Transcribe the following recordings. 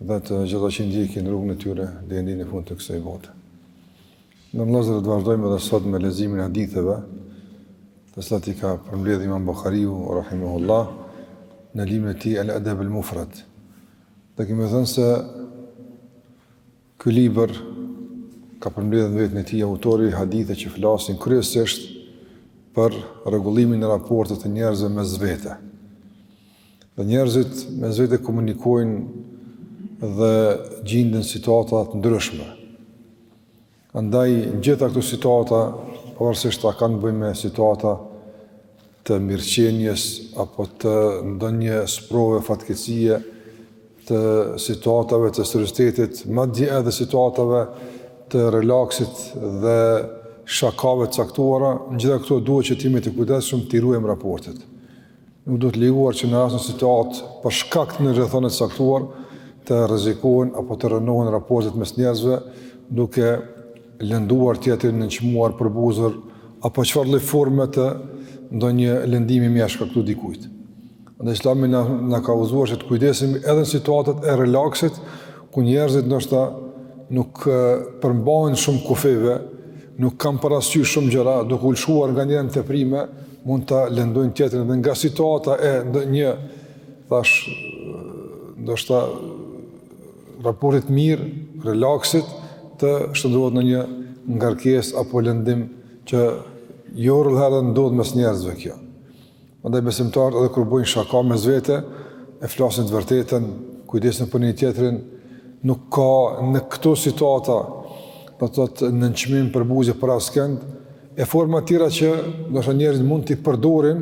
dhe të gjithë ato që ndjekin rrugën e tyre deri në fund të kësaj bote. Ne vëllezër të vazhdojmë edhe sot me leximin e haditheve, të cilat i ka përmbledhur Imam Buhariu rahimahullah në librin e tij Al-Adab al-Mufrad. Dhe kemi thënë se ky libër ka përmbledhur në vetën e tij autori hadithe që flasin kryesisht për rregullimin e raporteve të njerëzve mes vete. Dhe njerëzit mes vete komunikojnë dhe gjinden n'situata të ndryshme. Andaj, n'gjitha këto situata, pavarësisht a kanë të bëjnë me situata të mirëqenies, apo të ndonjë sprove fatkeqësie, të situatave të seriozitetit, madje edhe situatave të relaksit dhe shakave të caktuara, në gjitha këto duhet që të jemi të kujdesshëm t'i ruajmë raportet. Nuk duhet të lejuar që në asnjë situatë për shkak të një rrethane të caktuar të rrezikohen apo të rrënohen raportet mes njerëzve duke lënduar tjetrin nënçmuar përbuzur apo çfarë lloj forme të ndonjë lëndimi me ia shkaktu dikujt. Andaj Islami na ka udhëzuar që të kujdesemi edhe në situatat e relaksit ku njerëzit ndoshta nuk u përmbahen shumë kufijve, nuk kanë parasysh shumë gjëra, duke u lëshuar nganjëherë në teprime, mund ta lëndojnë tjetrin dhe nga situata e ndonjë thash ndoshta raporti të mirë, relaksit të shndërrohet në një ngarkesë apo lëndim që jo rrallëherë ndodh mes njerëzve kjo. Andaj besimtarët edhe kur bëjnë shaka mes vete, e flasin të vërtetën, kujdesen për njëri-tjetrin, nuk ka në këto situata, domethënë nënçmim përbuzje për askënd, E forma tjera që ndoshta njerëzit mund t'i përdorin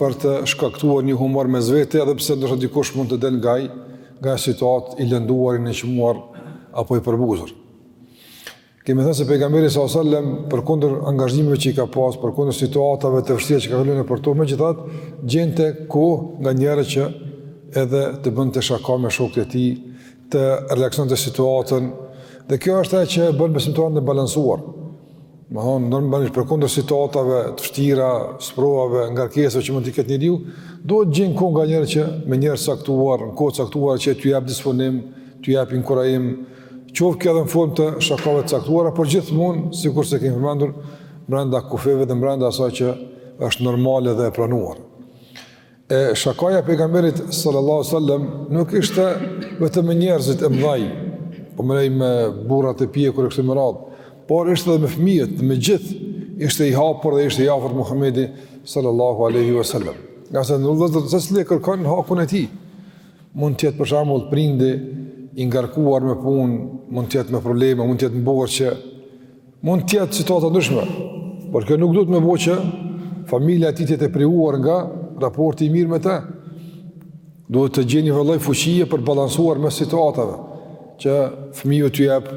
për të shkaktuar një humor mes vete, edhe pse ndoshta dikush mund të del nga ajo situatë i lënduar, i nënçmuar apo i përbuzur. Kemi thënë se pejgamberi sa sallam përkundër angazhimeve që i ka pas, përkundër situatave të vështira që ka kaluar nëpër to, megjithatë gjente kohë nganjëherë që edhe të bënte shaka me shokët e tij, të relaksonte situatën. Dhe kjo është ajo që e bën besimtarin të balancuar Domethënë, normalisht, përkundër situatave, të vështira, sprovave, ngarkesave që mund t'i ketë njeriu, duhet të gjejë kohë nganjëherë që me njerëz të caktuar, në kohë të caktuar që t'u jap disponim, t'u jap inkurajim, qoftë kjo edhe në formë të shakave të caktuara, por gjithmonë, sikurse kemi përmendur, mrenda kufijve dhe mrenda asaj që është normale dhe e pranuar. E shakaja e pejgamberit sallallahu sallam nuk ishte vetëm me njerëzit e mdhaj, po mënejë me burrat e pjekur e kështu me radhë, por ishte edhe me fëmijët, me të gjithë, ishte i hapur dhe ishte i afërt Muhamedi sallallahu alaihi wasallam. Ngase vëllezër secili e kërkan hakun e tij, mund të jetë për shembull prindi i ngarkuar me punë, mund të jetë me probleme, mund të jetë në borxhe Mund të jetë situata të ndryshme, por kjo nuk duhet të bëjë që familja e tij të jetë e privuar nga raporti i mirë me të. Duhet të gjejë një lloj fuqie për balancuar mes situatave që fëmiut t'i jap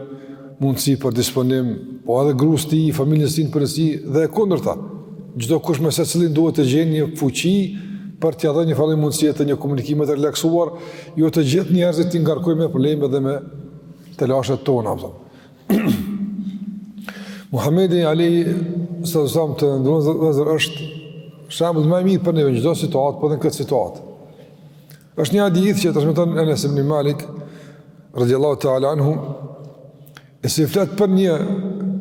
mundësi për disponim, po edhe grus tij, familjes tij në përgjithësi dhe e kundërta. Çdokush me secilin duhet të gjejë një fuqi për t'ia dhënë, falur mundësi e të një komunikimi të relaksuar, jo të gjithë njerëzit t'i ngarkojmë me probleme dhe me telashet tona. Përdo. Muhammedi alejhi selatu selam të nderuar vëllezër, është shembull më i mirë për neve në çdo situatë, po edhe në këtë situatë. është një hadith që e transmeton Enes ibn Malik, radiallahu ta'ala anhu, e cili flet për një,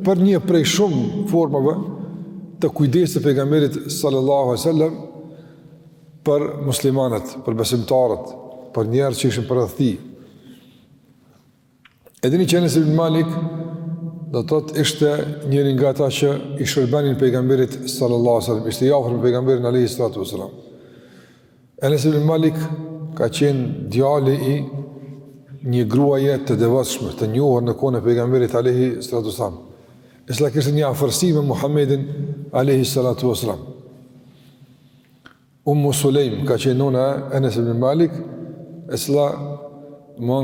për një prej shumë formave të kujdesit të pejgamberit sallallahu alejhi sallam për muslimanët, për besimtarët, për njerëz që ishin përreth tij. E dini që Enes ibn Malik do të thotë ishte njëri nga ata që i shërbenin pejgamberit sallallahu alajhi wasallam, ishte i afër me pejgamberin alayhi salatu wasallam. Enes ibn Malik ka qenë djali i një gruaje të devotshme, të njohur në kohën e pejgamberit alayhi salatu wasallam. E cila kishte një afërsi me Muhammedin alayhi salatu wasallam. Ummu Sulejm ka qenë nëna e Enes ibn Malik, e cila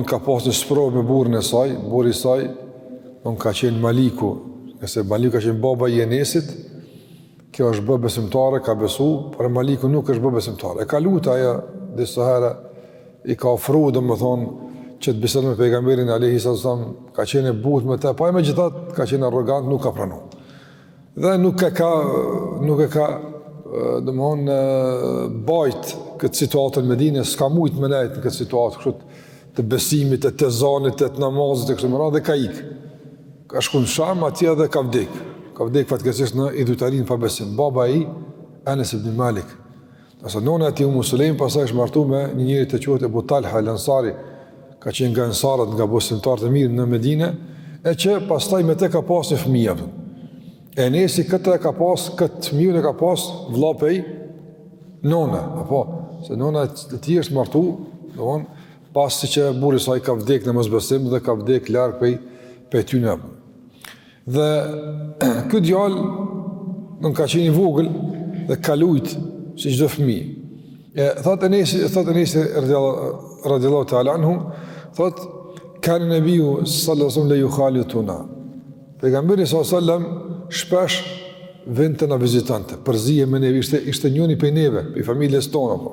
ka pas një sprovë me burrin e saj, burri i saj ka qenë Maliku, se Maliku ka qenë baba i Enesit, kjo është bë besimtare, ka besu, por Maliku nuk është bë besimtar. E ka lutë ajo disa herë i ka ofru domethënë që të bisedon me pejgamberin alayhi sallam, ka qenë e butë me të, po megjithatë ka qenë arrogant, nuk ka pranu. Dhe nuk e ka, nuk e ka, domethënë, bajt këtë situatë në Medine, s'ka mujtë me nejtë në këtë situatë, kështu të besimit, e të ezanit, e të namazit, e kështu me radhë, dhe ka ikë. Ka shku në Sham atje dhe ka vdekë. Ka vdekë fatkeqësisht në idhujtari pa besim. Baba i Enes ibn Malik, Kurse nona e tij Ummu Sulejm pastaj është martu me një njeri të quajtur Abu Talha al-Ansari, ka qenë nga ansarët, nga besimtarët e mirë në Medinë, e që pastaj me të ka pasur fëmijë. Enesi këtë e ka pas, këtë fëmijën e ka pas vlla pej nona, apo se nona e tij është martu, domthon pasi që burri i saj ka vdekë në mosbesim dhe ka vdekë larg prej prej tyre. Dhe ky djalë nuk ka qenë i vogël dhe ka lujt si çdo fëmijë. E thotë Enesi, thotë Enesi radhiyallahu ta'ala anhu, thotë kane nebiu sallallahu alaihi wasallam jukhalituna. Pejgamberi sallallahu alaihi wasallam shpesh vinte na vizitante, përzihej me ne, ishte ishte njëri prej neve, prej familjes tonë apo.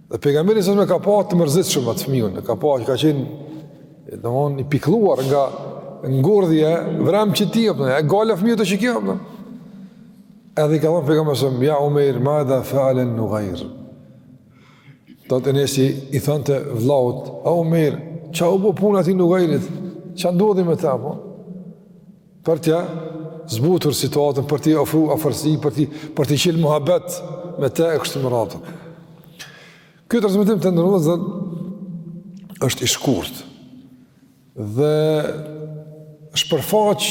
Dhe pejgamberi sallallahu alaihi wasallam e ka pa të mërzitshëm atë fëmijën, e ka pa që ka qenë domthon i pikëlluar nga ngordhja e vremçit apo e gola fëmijë të shikjo apo. Edhe i ka thënë pejgamberi sallallahu alaihi wasallam ja Umair madha fa'ala an-nughair. Thotë Enesi i thonte vllaut, "O Umair, ça u bo puna e nugairit? Ça ndodhi me të apo?" Për t'ja zbutur situatën, për t'i ofru afërsi, për t'i për t'i çel muhabet me te e kështu me radhë. Kjo transmetim të nderuar vëllezër është i shkurt dhe shpërfaq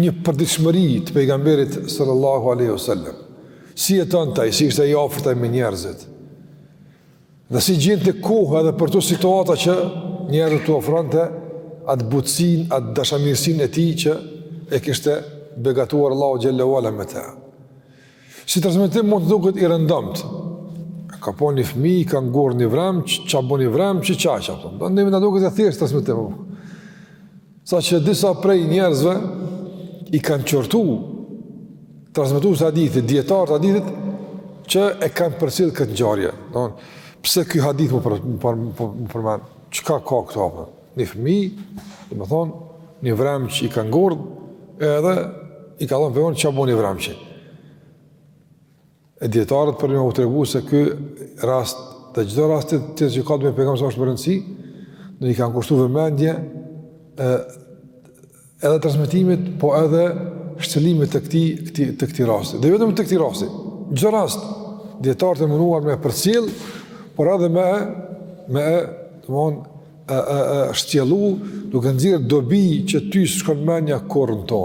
një përditshmëri të pejgamberit sallallahu aleyhu sallam. Si jetonte ai, si ishte i afërt ai me njerëzit. Dhe si gjente kohë edhe për këto situata që njerëzve t'u ofronte atë butësinë, atë dashamirësinë e tij që e kishte begatuar Allahu xhelle ue ala me të. Si transmetim mund të duket i rëndomtë. Ka pa një fëmi, ka ngurdh një vremç, ça boni vremçi, ça ça. Domethënë na duket e thjeshtë transmetim. Saqë disa prej njerëzve i kanë qortu transmetuesit e hadithit, dijetarët e hadithit, që e kanë përcil këtë ngjarje. Domethonë, pse ky hadith me u përmend? Çka ka këtu? Apo? Një fëmi, domethonë, një vremç i ka ngordh, edhe i ka thonë pejgamberi ça boni vremçi. E dijetarët për me u tregu se ky rast dhe çdo rast tjetër që ka të bëjë me pejgamberin është me rëndësi, i kanë kushtu vëmendje e, edhe transmetimit, po edhe shtjellimit të këtij, këtij, të këtij rasti. Dhe vetëm të këtij rasti, çdo rast, dijetarët janë munuar me përcil, por edhe me, me e, domethon, e, e, e, shtjellu, duke nxjerrë dobi që ty s'të shkon menja kurrë në to.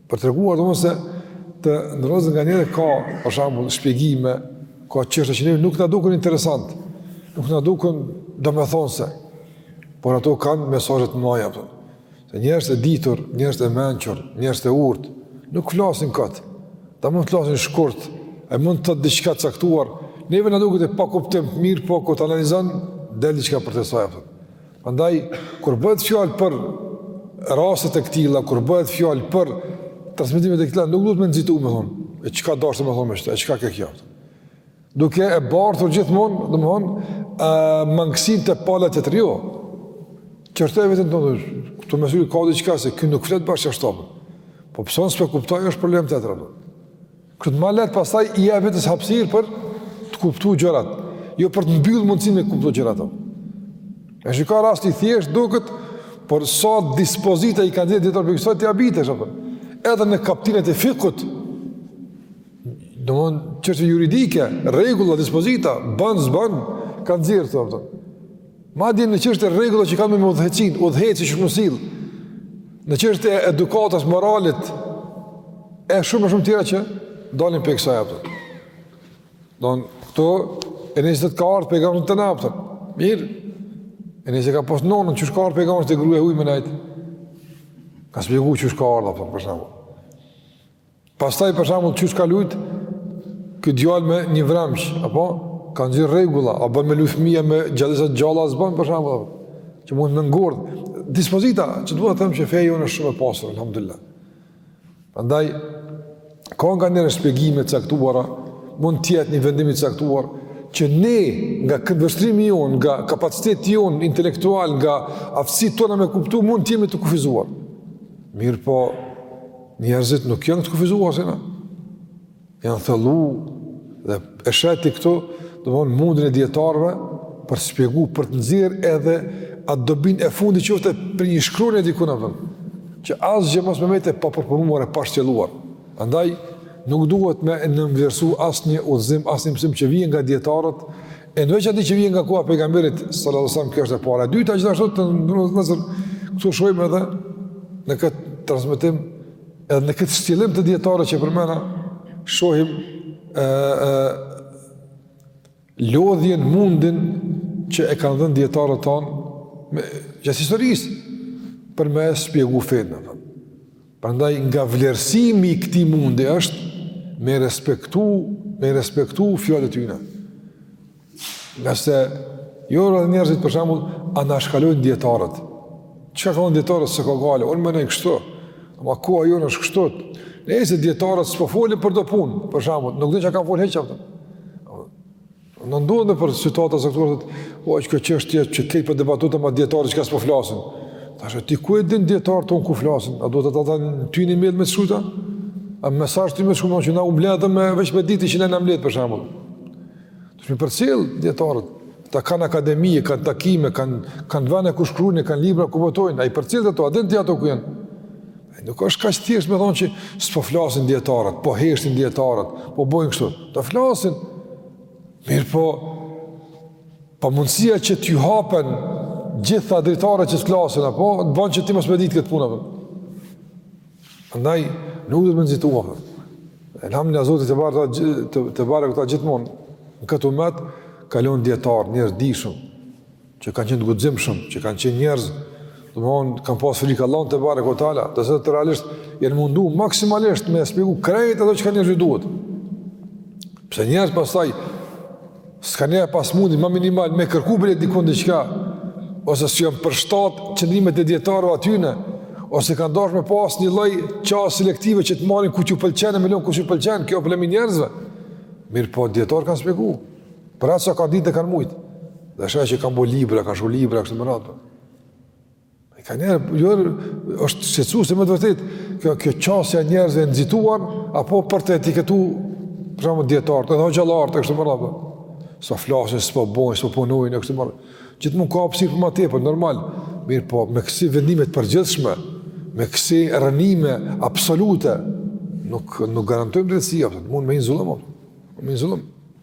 Për të treguar domethonë se të nderuar vëllezër nganjëherë ka, për shembull, shpjegime, ka çështje që neve nuk na duken interesant, nuk na duken domethonë se, por ato kanë mesazhe të mdhaja, apo, se njerëzit e ditur, njerëzit e mençur, njerëzit e urtë, nuk flasin kot, ata mund të flasin shkurt, e mund të thonë diçka të caktuar, neve na duket e pakuptimtë, mirëpo kur ta analizan, del diçka përtej saj, apo. Prandaj kur bëhet fjalë për raste të këtilla, kur bëhet fjalë për transmetime të këtilla, nuk duhet me nxitu me thonë. E çka dashtë me thonë me shti, e çka ke kjo? Duke e bartur gjithmonë, domethonë, ë mangësinë te pala tjetër. Jo. Qorto veten tënde, këtu më Këtë ma lehtë pastaj i jep vetes hapësirë për të kuptu gjërat, jo për të mbyllë mundësinë me kuptu gjërat. E shtë shiko rasti i thjeshtë duket por sa dispozita i kanë nxjerrë dijetarët prej kësaj t'habitesh a kupton edhe në kaptinat e fikhut domethënë çështje juridike rregulla dispozita ban s'ban kanë nxjerrë a kupton Madje në çështje rregulla që kanë me udhëheqësin, udhëheqësi qysh me u sill. Në çështje e edukatës moralit e shumë shumë tjera që dalin prej kësaj a kupton. Domethënë këto e nëse të ka ardhur pejgamberi te na a kupton. Mirë. E nëse ka pas nonën qysh ka ardh pejgamberi te gruja e huj me nejt. Ka shpjegu qysh ka ardh a kupton për shembull. Pastaj për shembull qysh ka lujt ky djalë me një vremç, apo ka nxjerr rregulla, a bën me lujt fëmija me gjallesa t'gjalla a s'bën për shembull. Që mund t'ngordhin dispozita, që duhet të themi që feja jonë është shumë e pasur, alhamdulillah. Prandaj ka nganjëherë shpjegime të caktuara, mund të jetë një vendim i caktuar që ne nga këndvështrimi jonë, nga kapaciteti jonë intelektual, nga aftësitë tona me kuptu, mund të jemi të kufizuar. Mirëpo, Njerëzit nuk janë të kufizuar si na. Janë thëllu dhe e sheh ti këtu, domethanë mundin e dijetarëve për të shpjegu, për të nxjerr edhe atë dobinë e fundit qoftë prej një shkronje diku në vend, që asgjë mos me met e papërpunuar e pashtjelluar. Andaj, nuk duhet me nënvlerësu asnjë udhëzim, asnjë mësim që vjen nga dijetarët, E në veçanti që vjen nga koha pejgamberit sallallahu alajhi wasallam kjo është e para. E dyta gjithashtu të nderuar në Zotin. Ktu shohim edhe në kët transmetim edhe në kët shtjellim të dijetarëve që përmenda shohim ë ë lodhjen mundin që e kanë dhënë dijetarët tanë me gjatë historisë për me shpjegu fenë. Prandaj nga vlerësimi i këtij mundi është me respektu, me respektu fjalët e tyre. Ngase jo rrallë njerëzit për shembull anashkalojnë dijetarët. Çka kanë thënë dijetarët s'e ka gajle, unë menoj kështu. Ama kjo nuk është kështu? Nëse dijetarët s'po folën për do punë, për shembull, nuk di çka kanë folë hiç a kupton. Në ndonë dhe për situatat e caktuara, o, që kjo çështje që të lejet për debatu të ma dijetarëve, çka s'po flasin. Tash, ti ku e din dijetarët tanë ku flasin? A do të të të në ty një mjellë me të shujta? A me sa është ty me të shujta? Që na u mbledhën dhe me veç me diti që ne u mbledhë për shembull. Shko mi përcjell dijetarët, ata kanë akademi, kanë takime, kanë, kanë vene ku shkruajnë, kanë libra ku botojnë, a i përcjell ato, a din ti ato ku janë? Nuk është kaq thjesht me thonë që s'po flasin dijetarët, po heshtin dijetarët, po bojnë kështu. Ata flasin. Mirëpo, pamundësia që t'ju hapen gjitha dritaret që s'flasin, apo, të banë që ti mos me ditë këtë punë, apo. Andaj, nuk duhet me nxitu, apo. E në në zotit të barë, të, ka ba këta gjithmonë, në këtë umet, ka lon dijetarë, njerëz të dijshëm, që kanë qenë të guximshëm, që kanë qenë njerëz, domthon kanë pas frikë Allahut tebareke ue teala, të zot realisht janë mundu maksimalisht me shpjegu krejt ato që ka njeri i duhet. Pse njerëz pastaj s'kanë e pas mundin ma minimal me kërku bile dikund diçka ose s'u janë përshtat qëndrimet e dijetarëve atyne ose kanë dashur me pas një lloj qasje selektive që të marrin ku ju pëlqen me lon ku s'ju pëlqen kjo problem i njerëzve. Mirëpo dijetarët kanë shpjegu. Për atë sa kanë ditë dhe kanë mujtë. Dhe shaj që kanë bo libra, kanë shkru libra, kështu me radhë. E ka njerë, jo, është shqetësuese me të vërtetë, kjo, kjo qasja e njerëzve e nxituar, apo për të etiketu, për shembull dijetarët, edhe hoxhallarët, kështu me radhë. S'po flasin, s'po bojnë, s'po punojnë, kështu me radhë. Gjithmonë ka hapësirë për ma tepër, normal. Mirëpo, me kësi vendime të përgjithshme, me kësi rënime absolute, nuk, nuk garantojmë drejtësinë, mund me hi n'zullum, me hi n'zullum.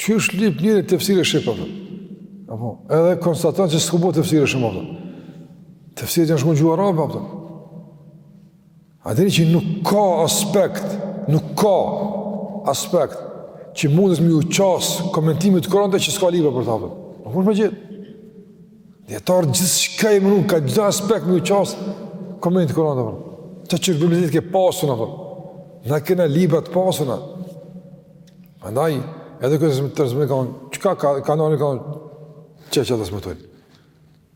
Qysh lip njëri tefsire shqip, a kupton? Apo, edhe konstaton që s'ka u bo tefsire shqip, a kupton? Tefsire janë shkru në gjuhë arabe, a kupton? A dini që nuk ka aspekt, nuk ka aspekt që mundesh me ju qasë komentimit të Kuranit që s'ka libra për të, a kupton? Nuk mund me gjetë. Dijetarët gjithçka i menu, ka gjithë aspekt me ju qasë komentimit të Kuranit, a kupton? Të që kërbimizit ke pasuna, a kupton? Na kena libra të pasuna, a kupton? Andaj, edhe këtë zëmë të rëzëmë, çka ka, ka nërën, ka nërën, çka çka transmetojnë?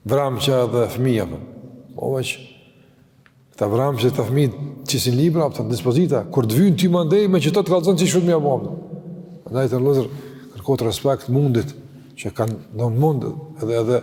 U vranë që edhe fëmija, për. Po veç, këta vranë që këta fëmijë, qesi libra, për të dispozita, kur të vyn ty mandej, me që të të kallëzon që shumë mja bëmë. Andaj, të në lëzër, kërkohet respekt mundit, që kanë dhonë mund, edhe, edhe,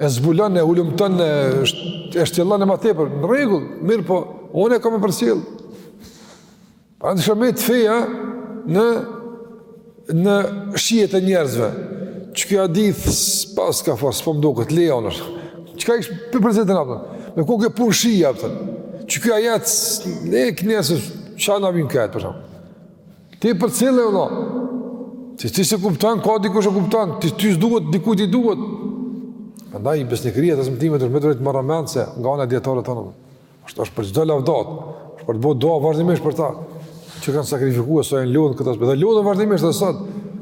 e zbulon e hulumton e e shtjellon ma tepër në rregull mirëpo unë kam me përcjell pa të shumë të feja në në shijet e njerëzve që ky hadith s'paska fa s'po më duket lejon është çka ish për përcjell apo me kokë pun shija apo që ky ajet ne knesë çka na vyn këtë për shembull Ti përcille vlla. Ti ti s'e kupton, ka dikush e kupton, ti ty s'duhet, dikujt i duhet. Andaj, besnikëria e transmetimit është me të vërtetë marramendëse nga ana e dijetarëve tanë. është, është për çdo lavdatë, është për të bërë dua vazhdimisht për ta, që kanë sakrifiku e janë lodh në këtë aspekt. Dhe lodhen vazhdimisht edhe sot,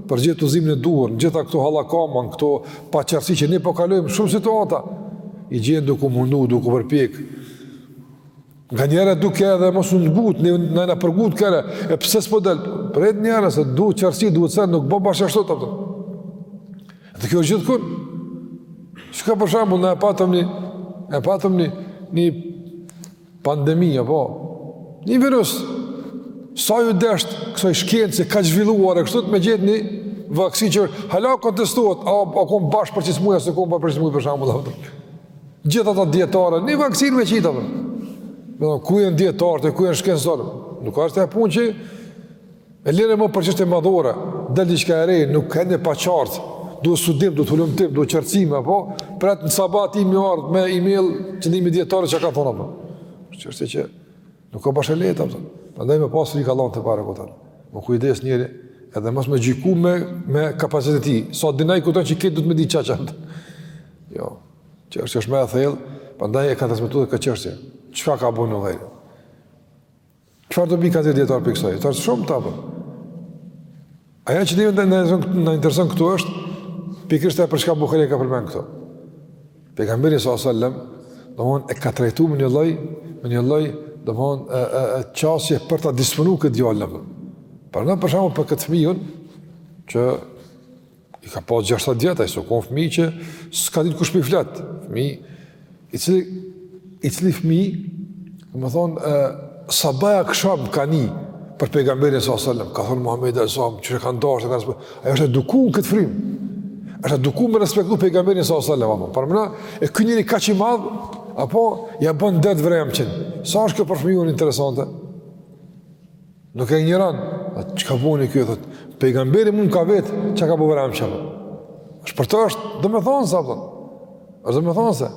për t'gjet udhëzimin e duhur, në gjitha këto hallakama, këto paqartësi që ne po kalojmë, shumë situata, i gjen duke u mundu, duke u përpjek, Nganjëherë duke edhe mos u ngut, ne na na përngut këra, e pse s'po del? Prit njëherë se duhet qartësi, duhet sen, nuk bon bash ashtu, apo. Dhe kjo është gjithkund. Shiko për shambull, ne e patëm një, e patëm një, një pandemi, apo, një virus, sa ju desht kësaj shkence kaq zhvilluar e kështu me gjet një vaksinë që hala kontestohet, a, a u kon bash për qat smuje, s'u kon për qat smuje për shambull, apo. Gjithë ata dijetarë, një vaksinë me qit, apo. Në, ku janë dijetarët, ku janë shkencëtarët? Nuk është punë qaq e lirë më për çështje madhore, del diçka e re, nuk ka qenë e paqartë, duhet studim, duhet hulumtim, duhet qartësim apo për atë sebep me ardh me e marr qëndrimin, dijetarët çka ka thonë apo. Çështje që nuk ka bash e lehtë apo. Prandaj me pas i ka dhënë të para këta. Me kujdes njeri edhe mos me gjyku me me kapacitetin e tij. Sa din ai kujton që këtë do të më di qaq. Jo. Çështja është më e thellë, prandaj e ka transmetuar këtë çështje. Çka ka bo Nugejri? Çfarë dobi kanë dijetarët prej kësaj? Çfarë, shumë, apo? Ajo që neve na intereson këtu është, pikërisht për çka Buhariu e ka përmend këtu. Pejgamberi s.a.s. domethon e ka trajtu me një lloj, me një lloj, domethon e, e, e qasje për ta disponu këtë djalin, apo. Për shembull për këtë fmiun, që I ka pas 6-7 vjet ai, s'o kon fëmijë që s'ka ditë kush po i flet. Fëmijë i cili i cili fëmijë, domethon, ë sabah e aksham ka ni për pejgamberin s.a.s., ka thon Muhamedi sallallahu alaihi wasallam, çka kanë dashur kanë spo. Ai është edukuar n'këtë frymë. Është edukuar me respekt për pejgamberin s.a.s., apo paramendoje ky njeri kaq i madh, po ia bën dert vremçin. Sa është kjo për fëmijën interesante? Nuk e injoron, atë çka ka bo, kjo, thot, pejgamberi mu m'ka vet, çka ka bo vremçi. është për to është, domethonë sa, thot, është domethonë se.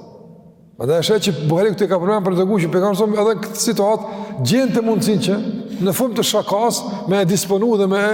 Andaj e sheh që Buhariu këtu e ka përmend për t'tregu që pejgamberi s.a.s. edhe n'këtë situatë, gjente mundësinë që në formë të shakasë me e disponu dhe me e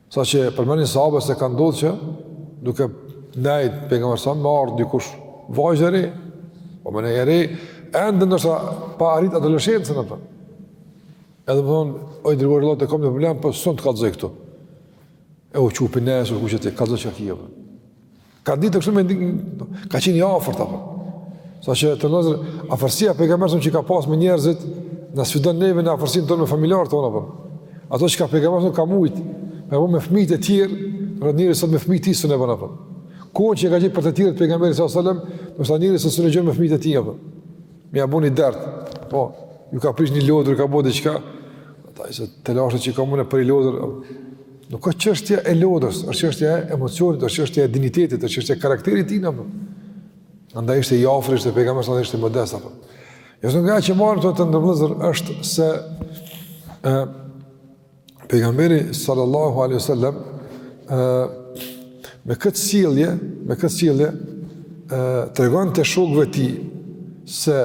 Saqë përmendin sahabët se ka ndodh që duke nejt pejgamberi s.a.s. me ardh dikush vajzë e re, o po më nejë e re, ende ndoshta pa arrit adoleshencën apo. Edhe me thonë, o i dërguar i Allahut e kom një problem, për po s'un ta kallëzoj këtu. E u çu pi nesh, u çu t'i kallëzoj qatje, apo. Ka ditë kështu me, ka qenë i afërt apo. Saqë vëllezër afërsia e pejgamberit që ka pas me njerëzit, na sfidon neve në afërsinë tonë me familjarët tonë apo. Ato që ka pejgamberi ka mujt, me bo me fëmijët e tjerë, robi sot me fëmijët e tij s'un e bon apo. Kohën që ka gjetë për të tjerët pejgamberi sallallahu alejhi wasallam, do të thënë se s'un e gjen me fëmijët e tij apo. Me ja bë ni dert. Po, i u ka prish një lodër, ka bo diçka. Ata i se të lashët që ka mune për i lodër, Nuk është çështja e lodrës, është çështja e emocionit, është çështja e dinjitetit, është çështja e karakterit të tij apo. Andaj ishte i afërt, ishte pejgamberi, andaj ishte modest apo. Nga ajo që marrim të nderuar vëllezër është se e, pejgamberi sallallahu alejhi wasallam ë me këtë sjellje, me këtë sjellje ë tregonte shokëve të tij se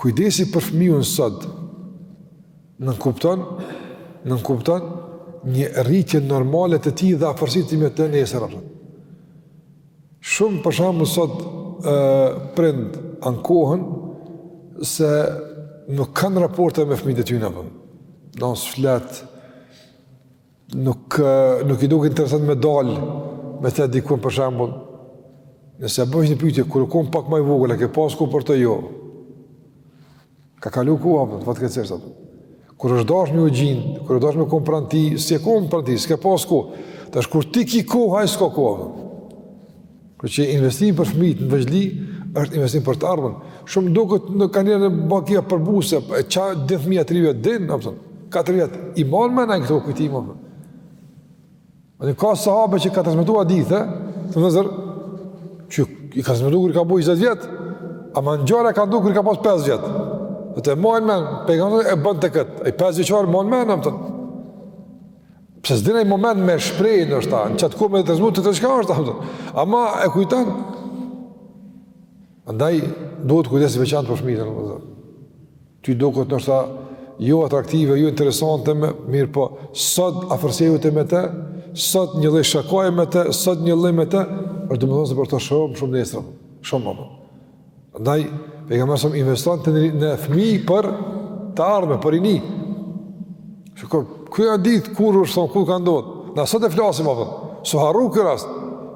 kujdesi për fëmijën sot Nënkupton, nënkupton një rritje normale të tij dhe afërsi me të nesër apo. Shumë për shembull sot ë prindër ankohen se nuk kanë raporte me fëmijët e tyre apo. S'po flet nuk nuk i duket interesant me dal me të diku për shembull. Nëse bësh një pyetje kur u kon pak ma i vogël, a ke pas kohë për të jo? Ka kalu koha apo fatkeqësisht apo. Kur është dashur me u gjind, kur është dashur me kon pranë tij, s'je kon pranë tij, s'ke pas kohë. Tash kur ti ki kohë, ai s'ka kohë apo. Kështu që investimi për fëmijët në vegjëli, është investim për të ardhmen. Shumë duket nganjëherë bëhet përbuzje, e ça din fëmia tri vjet din, apo. Katër vjet i mban në men këto kujtime apo. Dhe ka sahabë që kanë transmetuar hadithe, vëllezër, që i ka transmetuar kur ka bo 20 vjet, ama ngjarja ka ndodhur kur ka pas 5 vjet. Do të thotë mban men, pejgamberi e bënte këtë. Ai 5 vjeçar mban men atë. Pse s'din ai moment me shpreh ndoshta, në qat kohë me të transmetu çka është atë. Ama e kujton. Andaj duhet kujdes i veçantë për fëmijët vëllezër. Ty të duket ndoshta jo atraktive, jo interesante më, mirëpo, sot afërsia jote me të, sot një lloj shakaje me të, sot një lloj me të, është domethënëse për të shumë shumë nesër, shumë më. Prandaj pejgamberi sa investonte në fëmijë për të ardhme, për rini. Shikoj, ku ja di kur është thonë, kur ka ndodhë, na sot e flasim apo, s'u harru ky rast,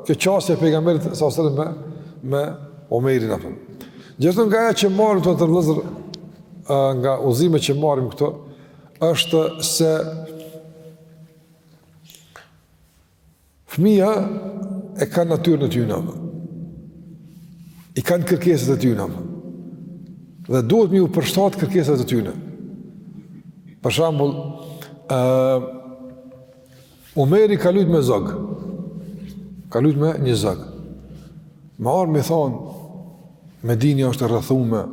kjo qasje e pejgamberit sa sërën me, me Omerin apo. Gjithashtu nga ajo që marrim këtu vëllezër nga mësimet që marrim këtu është se fëmija e ka natyrën e tyne i kanë kërkesat e tyne dhe duhet me iu përshtat kërkesave të tyne për shembull uh, Umejri ka lujt me zog. Ka lujt me një zog. Me ardh me thonë, Medina është e rrethume,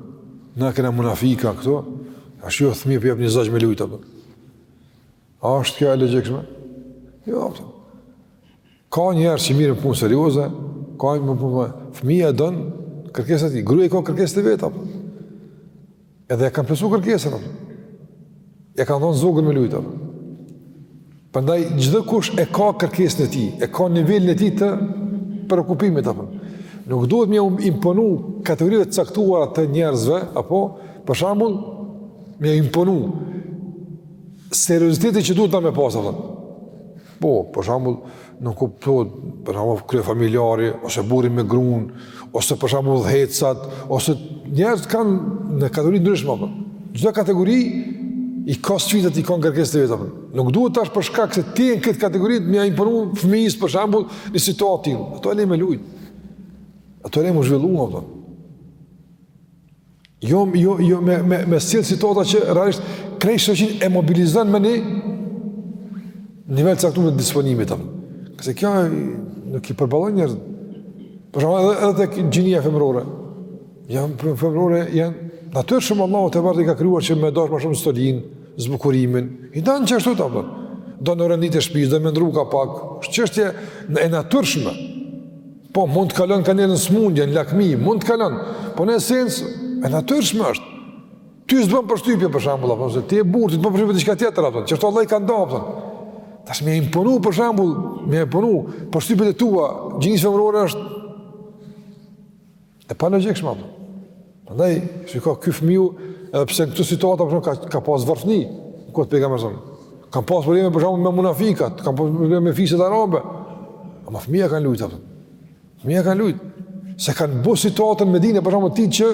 na kena munafika këtu, a shio fmis po i jep një zog me lujt, apo. A është kjo e logjikshme? Jo, apo. Ka njerëz që merren me punë serioze, ka njerëz me punë, fëmija i don kërkesat e tij, gruja i ka kërkesat e veta, apo. Edhe ia ka plotsu kërkesën, ia ka dhonë zogun me lujt. Prandaj, çdokush e ka kërkesën e tij, e ka nivelin e tij të preokupimit, apo. nuk duhet mja imponu kategorive të caktuara të njerëzve, apo, për shambull, mja imponu seriozitetin që duhet ta me pasë, apo. Po, për shembull, nuk kuptohet, për shembull, kryefamiljari, ose burri me grun, ose për shembull, udhëheqsat, ose njerëzt kanë në kategori t'ndryshme, apo. Çdo kategori i ka sfidat, e ka një kërkesë të veten. Nuk duhet tash për shkak se ti je në këtë kategori me ia imponu fëmijës, për shembull, një situatë t'tillë. Atë e len me lujt. Atë e len me u zhvillu, apo. Jo, jo, jo me, me, me sjell situata që realisht krejt shoqninë e mobilizon me një nivel t'caktum të disponimit, apo. Se kjo nuk i përballon njerëz. Për shembull edhe, edhe te kjo gjinia femërore. Janë femrat, janë natyrshëm Allahu teala i ka krijuar që me dashtë ma shumë stolinë, zbukurimin. I don qashtu, apo. Don me rendit shpinë, don me ndrru ka pak. Çështje e natyrshme. Po, mund të kalon kanjëherë n'smundje, në lakmi, mund të kalon, po në esencë, e natyrshme është. Ty s'bën përshtypje për shembull, apo se ti je burrë, ty të bën përshtypje diçka tjetër apo, qashtu Allahu i ka nda apo. Tash me ia imponu për shembull, me ia imponu përshtypjet e tua, gjinisë femërore është E palogjikshme apo. Prandaj shiko ky fëmiu edhe pse në këtë situatë apo ka ka pas vorfni, ku Pejgamberi alejhi selam. Ka pas probleme për shembull me munafikat, ka pas probleme me fiset arabe. Ama fëmia kanë lujt apo. Fëmia kanë lujt. S'e kanë bo situatën n'Medinë për shembull ti që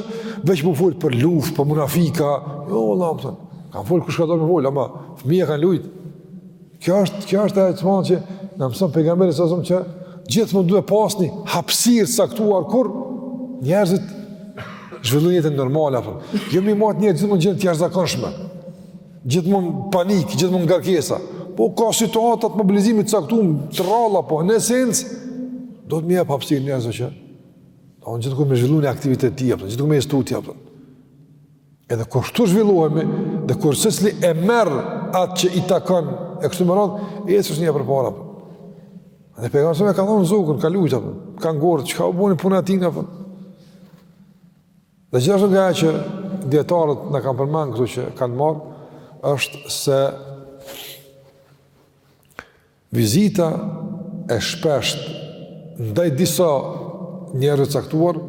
veç me fol për luftë, për munafika, jo valla apo. Ka fol kush ka dorë me fol, ama fëmia kanë lujt. Kjo është, kjo është ajo domethanë që na mëson pejgamberi alejhi selam që gjithmonë duhet me pas ni hapsirë t'caktuar ku njerëzit zhvillojnë jetën normale, apo. jo me i mbajt njerëz gjithmonë gjendje të jashtëzakonshme, gjithmonë panik, gjithmonë ngarkesa, po ka situata t'mobilizimit t'caktuar të rralla, po në esencë, duhet me i jep hapsirë njerëzve që, ta unë gjithkush me zhvillu një aktivitet t'tij, gjithkush me studiu, apo, Edhe kur kështu zhvillohemi, dhe kur secili e merr atë që i takon, e kështu me radhë, ec shoqnia përpara. Dhe Pejgamberi alejhi selam ia ka dhonë zogun, ka lujt, ka ngordh, çka u bo ni punë atina, apo. Dhe gjithashtu nga ajo që dijetarët na kanë përmend këtu që kanë marrë, është se Vizita e shpeshtë ndaj disa njerëzve të caktuar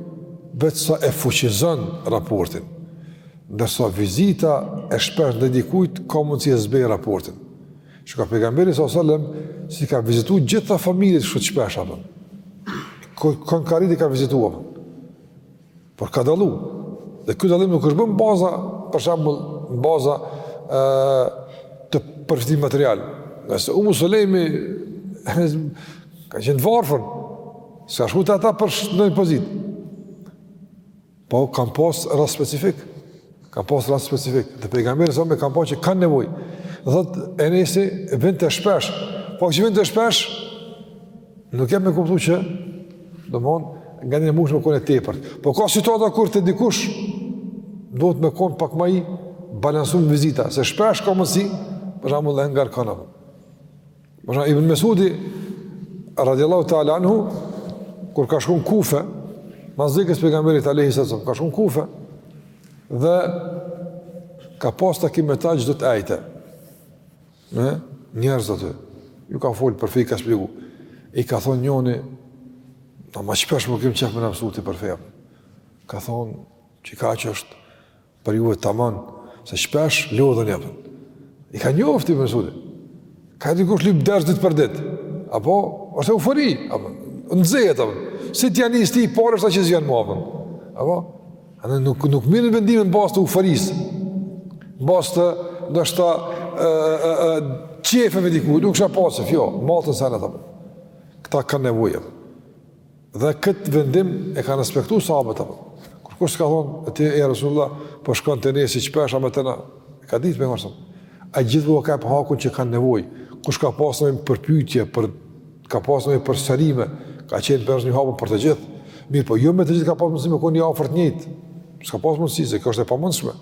veçsa e fuqizon raportin, ndërsa vizita e shpeshtë ndaj dikujt ka mundësi e zbejë raportin. Çka pejgamberi sallallahu alajhi wasallam s'i ka vizitu gjitha familjet kështu shpesh apo. Kon ka arrit i ka vizitu. Por ka dallu. Dhe ky dallim nuk është bë në baza, për shembull, baza ë të përfitimit material. Nëse Umu Sulejmi s'ka qenë t'varfun, s'ka shku te ata për ndonj pozitë. Po, kan pas rast specifik, kan pas rast specifik, dhe pejgamberi s.a.s. e ka pa që kanë nevojë, dhe thotë Enesi, vinte shpesh, po që vinte shpesh, Nuk jam me kuptu që, domethënë, nga një mush me kon e tepërt. Po ka situata kur te dikush duhet me kon pak ma i balansum n'vizita, se shpesh ka mundësi, për shembull edhe nga rëkana. Për shembull, Ibn Mesudi, radiallahu ta'ala anhu, kur ka shku n'Kufe, mas ikjes pejgamberit alejhi selam, ka shku n'Kufe, dhe ka pas takim me ta çdo të enjte. Me njerëz aty. Ju ka fol për fe, ka shpjegu. E i ka thonë njoni, pak ma shpesh po kemi qef me na mësu ti për fe. Ka thonë, qaq është për juve taman, se shpesh lodhen. I ka njoft për mësu ti. Ka dikush lyp ders ditë për ditë. Apo, është eufori, apo, nxehet, apo. Si t'ja një sti i parë është ta që zhjanë mua, apo. Apo, Në nuk nuk merrin vendime në bazë të euforisë. Në bazë të ndoshta ë ë qefeve dikuj, nuk sa pas, jo, maten se. Kta kanë nevojë. Dhe kët vendim e kanë respektuar sahabët apo. Kurkush s'ka thonë ja Resulullah, po shkon te Enesi shpesh, hajde te na. Ka ditë me msu. A gjithmonë ka pa hakun që kanë nevojë. Kush ka pasur një për pyetje për Ka pas ndonjë për sqarime, ka qenë pra i hapur për të gjithë. Mirëpo jo me të gjithë ka pas mundësi me kon i afërt njëjtë. S'ka pas mundësi se kjo është e pamundshme.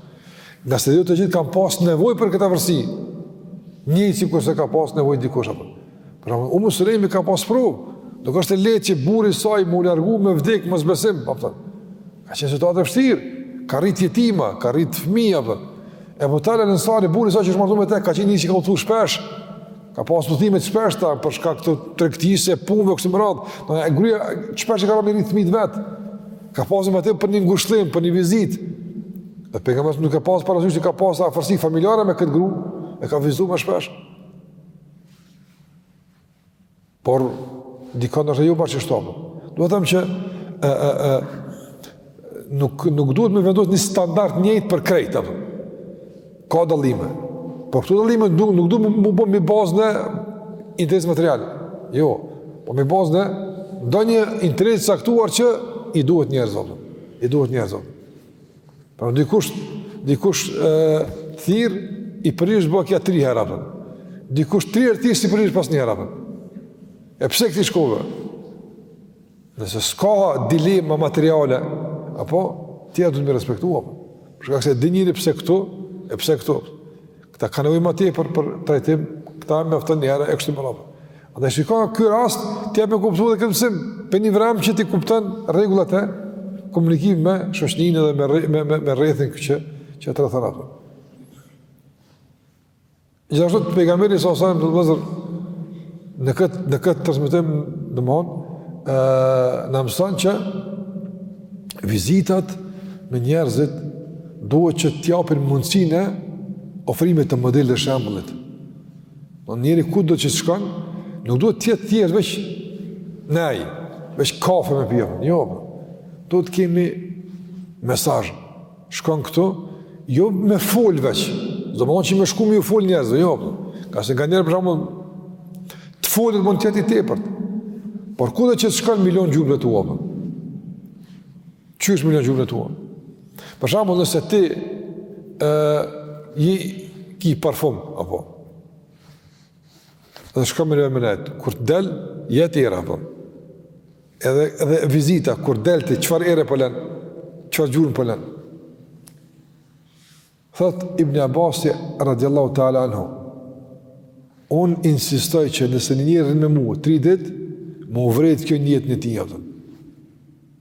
Ngase jo të gjithë kanë pas nevojë për këtë afërsi. Ashtu sikurse ka pas nevojë dikush apo. Pra, Umu Sulejmi ka pas provë. Nuk është e lehtë që burri i saj m'u largu me vdek n'mosbesim, po thon. Ka qenë situatë e vështirë. Ka rrit jetima, ka rrit fëmijë apo. E Ebu Talha el Ensari burri sa që është martu me të, ka qenë një që ka udhëtu shpesh, Ka pas udhëtime të shpeshta për shkak të tregtisë e punëve kështu me radhë. Dhe gruaja shpesh i ka rrit fmijt vet. Ka pas nevojë për një ngushëllim, për një vizitë. Dhe pejgamberi duke pas parasysh se ka pas afërsi familjare me ket gru, e ka vizitu më shpesh. Por dikon është ju bashkë shtop. Du të them që ë ë ë nuk nuk duhet me vendos një standard njëjtë për krejt apo. Ka dallime. Por këto dallime nuk nuk duhet të bohen me bazë në interes material. Jo, po me bazë në ndonjë interes të caktuar që i duhet njerëzve. I duhet njerëzve. Pra dikush dikush e thirr i prish boka 3 herë apo. Dikush 3 herë thirr s'i prish pas një herë apo. E pse këtij shkove? Nëse s'ka dilema materiale, apo, tjera duhet me respektu, po. Shka se di njëri pse këtu, e pse këtu. Këta ka nevojë ma tepër, për trajtim, këta me aftën njëra, e kështu më rapë. Edhe shiko ky rast, të jep me kuptu dhe këtë mësim, për një imam që t'i kupton rregullat e komunikimit me shoqninë dhe me, me, me, me rrethin këtë që, që e rrethon atë. Gjithashtu të pejgamberi sa sa të vëzër në këtë në këtë transmetim domethon ë na mëson që vizitat me njerëzit duhet që të japin mundësinë e ofrimit të modelit të shembullit. Do po njeri kudo që shkon, nuk duhet të jetë thjesht veç me nejt, veç kafe me pi. Jo. Duhet të kemi mesazh. Shkon këtu, jo me fol veç, domethonë që me shku me ju fol njerëzve, jo, se nganjëherë për shembull, të folit mund të jetë i tepërt, por kudo që të shkon me i lon gjurmët e tua apo? Qysh me i lon gjurmët e tua? Për shembull, nëse ti e, i, ki parfum, apo, Dhe shkon me lëve me nejt, kur të del, jet era, po. Edhe, edhe vizita, kur del ti, çfarë ere po len, çfarë gjurme po len. Thot, Ibni Abasi, radiallahu ta'ala anhu, unë insistoj që nëse një njeri rrin me mu, tri dit, me u vrejt kjo në jetën e tij, apo.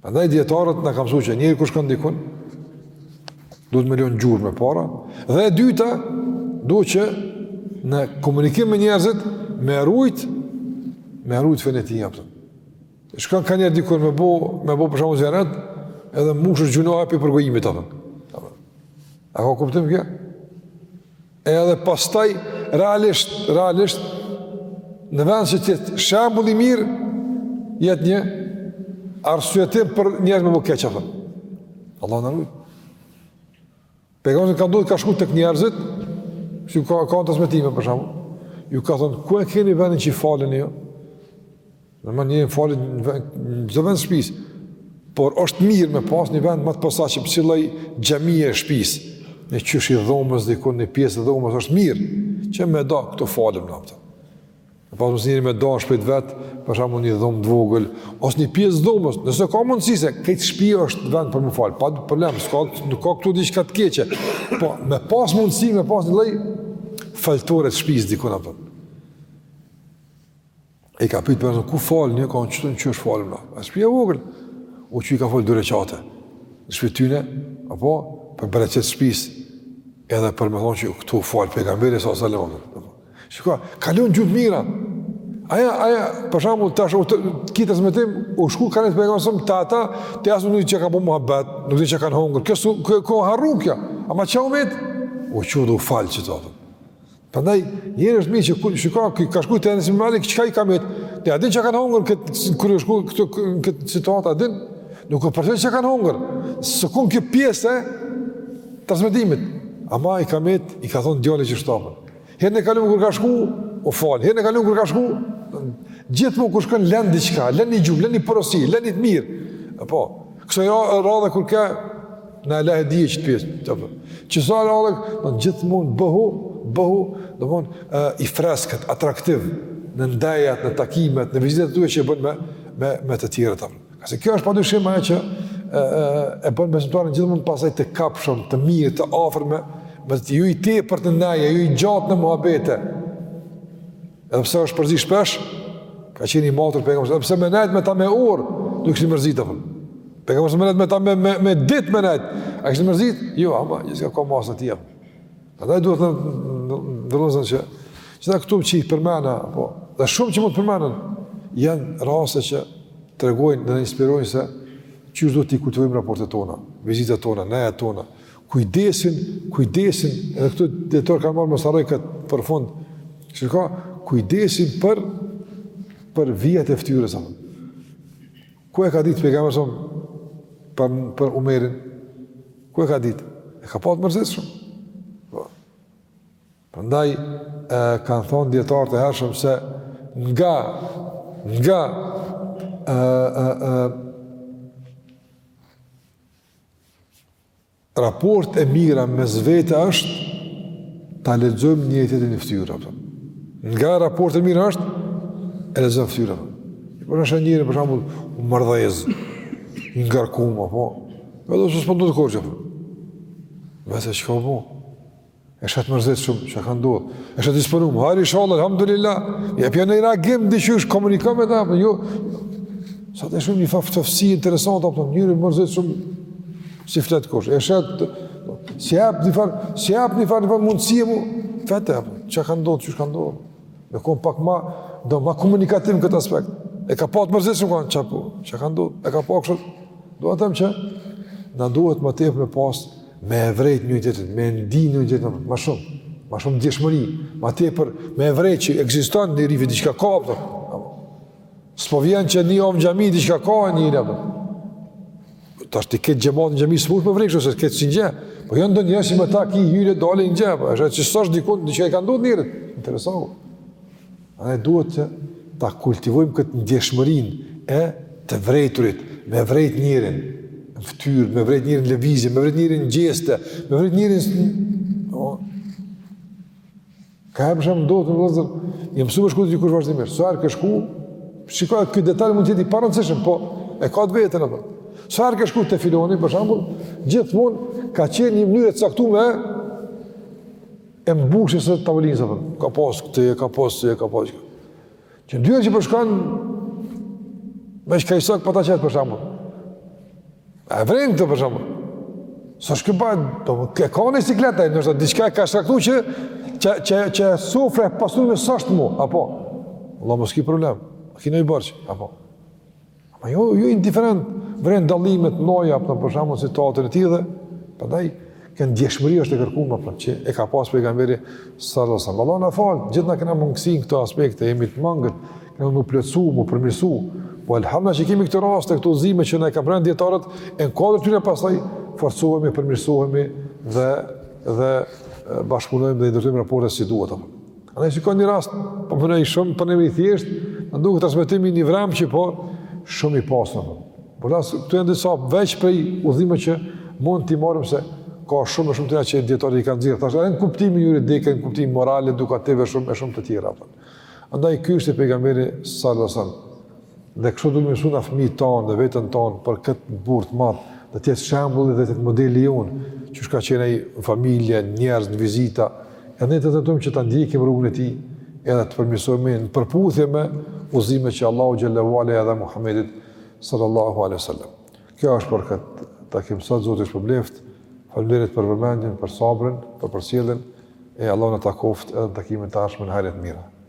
Prandaj dijetarët na kanë mësu që njeri kur shkon dikun, duhet me lënë gjurmë e para, dhe e dyta, duhet që në komunikim me njerëzit, me rujt, me rujt fenë e tij apo. Shkon nganjëherë dikun me bo, me bo për shembull zijaret, edhe mbushesh gjynahe prej përgojimit, apëtën. A ka kuptim kjo? Edhe pastaj realisht, realisht në vend që të jetë shembull i mirë, jet një arsyetim për njerëz me bo keq apo. Allahu na rujt. Pejgamberi ka ndodh ka shku tek njerëzit, si ka ka transmetime për shembull. Ju ka thonë, ku e keni vendin që i faleni ju? Ne mujm me u fal në gjithë vend t'shpisë, por është mirë me pas një vend më të posaçëm si lloj xhamie e shpisë, një qosh i dhomës ose një pjesë e dhomës është mirë, që me da këtu falim namazet. Me pas mundësi njëri me da në shpi të vet, për shembull një dhomë të vogël, ose një pjesë dhome, nëse ka mundësi se krejt shpia është vend për me u fal, pa problem, s'ka, nuk ka këtu diçka të keqe, po me pas mundësi, me pas një lloj faltore të shpisë dikun apo. E ka pyet për ku u fal, i kanë thonë që është falur në. A shpia e vogël. U çu, ka fal dy rekate. Në shpi t'tyne, apo për bereqet t'shpisë, edhe për me thonë që këtu u fal pejgamberi sa sallallahu alaihi wasallam. Shiko, ka lon gjurmë t'mira. Ajo, ajo, për shembull tash n'këtë transmetim, u shku, ka të pejgamberi sa te ata, te ajo nuk di çka ka bo muhabet, nuk di çka kanë hongër. Kështu ka, ka harru kjo. Ama çka i mbet. U çu dhe u fal qato. Prandaj njëri është mirë që shiko kur ka shkuar te Anas ibn Malik, çka i ka mbet? Ti a din çka kanë hongër kur është shkuar n'këtë situatë a din? Nuk u përmend çka kanë hongër. S'u kon kjo pjesë e transmetimit. Ama i ka mbet, i ka thon djalit çështjen. Herën e kaluar kur ka shku, u fal. Herën e kaluar kur ka shku, gjithmonë kur shkon lën diçka, lën një gjurmë, lën një porosi, lën një të mirë. Apo, kësaj radhe kur ka në, Allahu e di çka t'pyet. Që sa radhë, gjithmonë bëhu, bëhu, domethënë i freskët, atraktiv, në ndejat, në takimet, në vizitat tuaja që i bën me, me, me të tjerët apo. Se kjo është pa dyshim ajo që e, e bën besimtarin gjithmonë pastaj të kapshëm, të mirë, të afërm, jo i tepërt n'neje, jo i gjatë në muhabete. Edhe pse është përzi shpesh, ka qenë i matur pejgamberi, edhe pse me nejt me ta me orë, nuk ishte mërzit apo. Pejgamberi me nejt me ta me me, me ditë me nejt. A ishte mërzit? Jo, ama i ka kohë masë asaj. Prandaj duhet të nderuar që qito këtu që i përmena, apo, dhe shumë që mund të përmenen, janë raste që tregojnë dhe na inspirojnë se qysh duhet t'i kultivojmë raportet tona, vizitat tona, nejat tona, Kujdesin, kujdesin, edhe këto desh kam ba mos e harroj kët për fund. Shiko, kujdesin për për vijat e fytyrës. Ku e ka ditë pejgamberi sa për për Omerin? Ku e ka ditë? E ka pasur mërzit shumë. Po. Prandaj e kanë thon dijetarët e hershëm se nga nga ë ë ë Raportet e mira mes vete është ta lexojmë njëri-tjetrin në fytyrë apo. Nga raportet e mira është ta lexojmë n'fytyrë. Por është njëri për shembull u mërdhez. I ngarkum apo. Edhe s'po do të kurrë. Vetë se çka po? E sheh të mërzitshëm, çka ka ndodhë. E sheh të disponumë, hajr inshallah, alhamdulillah. E pra një reagim, diqysh, komunikim me ta, jo. Sot shumë një farë ftoftësi interesant, apëton, njeri mërzitshëm, s'i flet kush. E sheh, s'i hapë një farë, s'i hapë një farë, një farë mundësi me e vetë, apëton, çka ka ndodhë, çka ka ndodhë. Me kon pak ma, do, ma komunikativ në këtë aspekt. E ka pa të mërzitshëm, çka ka ndodhë, e ka pa kështu. Do t'them që, na duhet më tepër me pas me e vrejt njëni-tjetrin, me e ndi njëni-tjetrin, ma shumë, ma shumë ndjeshmëri, ma tepër me e vrejt që ekziston njeri, diçka ka, pra, s'po vjen që një omë gjami, diqka ka e një një, ta është i këtë gjematë në gjami, s'mush me vrejt, se këtë si një, po janë do njerëz si me ta ki hyrë e dole një, po e sheh që s'është dikun, diçka i ka ndodhë njerit, interesant. Andaj duhet që ta kultivojmë këtë ndjeshmërinë e të vrejturit, me vrejt njerin në ftyrë, me vrejt njerin në lëvizje, me vrejt njerin në gjeste, me vrejt njërin në... Ka për shembull do të në vëzër, je mësu me shku te dikush vazhdimisht, sa herë ke shku, shiko ky detal mund të jetë i parëndësishëm, po e ka të veten apo. Sa herë ke shku te filani, për shembull, gjithmonë ka qenë një mënyrë e caktume e mbushjes së tavolinës apo ka pas këtë e ka pas këtë ka pas. Qe dy herë që po shkon veç ka i sok po ta qet për shembull. A vren këtë për shembull? Sa shkë pa do të ke ka në siklet, do të thotë diçka ka shkaktuar që që që që sofra e pasur me s'është më, apo. Allah mos ki problem. A ki naj borxh? Apo. Apo jo, jo indiferent, vren dallimet noja, apo për shkakun e situatës së tij dhe prandaj edhe ndjeshmëria është e kërkuar pra që e ka pas pejgamberi sallallahu alajhi wasallam. Allahu na fal, gjithë na kena mungësi në këto aspekte, jemi të mangët, kemi me plotësu, me përmirësu. Po alhamdulillah që kemi këtë rast këto udhëzime që na kanë pru dijetarët, e n'kuadër tyre pastaj forcohemi, përmirësohemi dhe dhe bashkëpunojmë dhe ndërtojmë raporte si duhet apo. Dhe shiko një rast, po vjen shumë, për neve i thjesht, na duket transmetimi, e vrejmë që po, shumë i pasur. Por tash këto janë disa veç prej udhëzimeve që mund t'i marrim se ka shumë e shumë tjera që dijetarët i kanë nxjerrë. Tash edhe në kuptimin juridik, në kuptimin moral, edukative, shumë e shumë të tjera. Apo. Andaj, ky është pejgamberi sallasal. Dhe kështu duhet të mësojmë na fëmijët tanë dhe veten tanë për këtë burrë të madh, dhe të jetë shembulli dhe të jetë modeli jonë, qysh ka qenë ai në familje, njerëz, në vizita, edhe ne të tentojmë që ta ndjekim rrugën e tij, edhe të përmirësohemi në përputhje me udhëzimet e Allahut xhallahu ala edhe Muhamedit sallallahu alaihi wasallam. Kjo është për këtë takim sot zoti ju shpërbleft. Faleminderit për vëmendjen, për sabrin, për përcjelljen e Allahu na takoftë edhe në takimin e ardhshëm në hajre e të mira.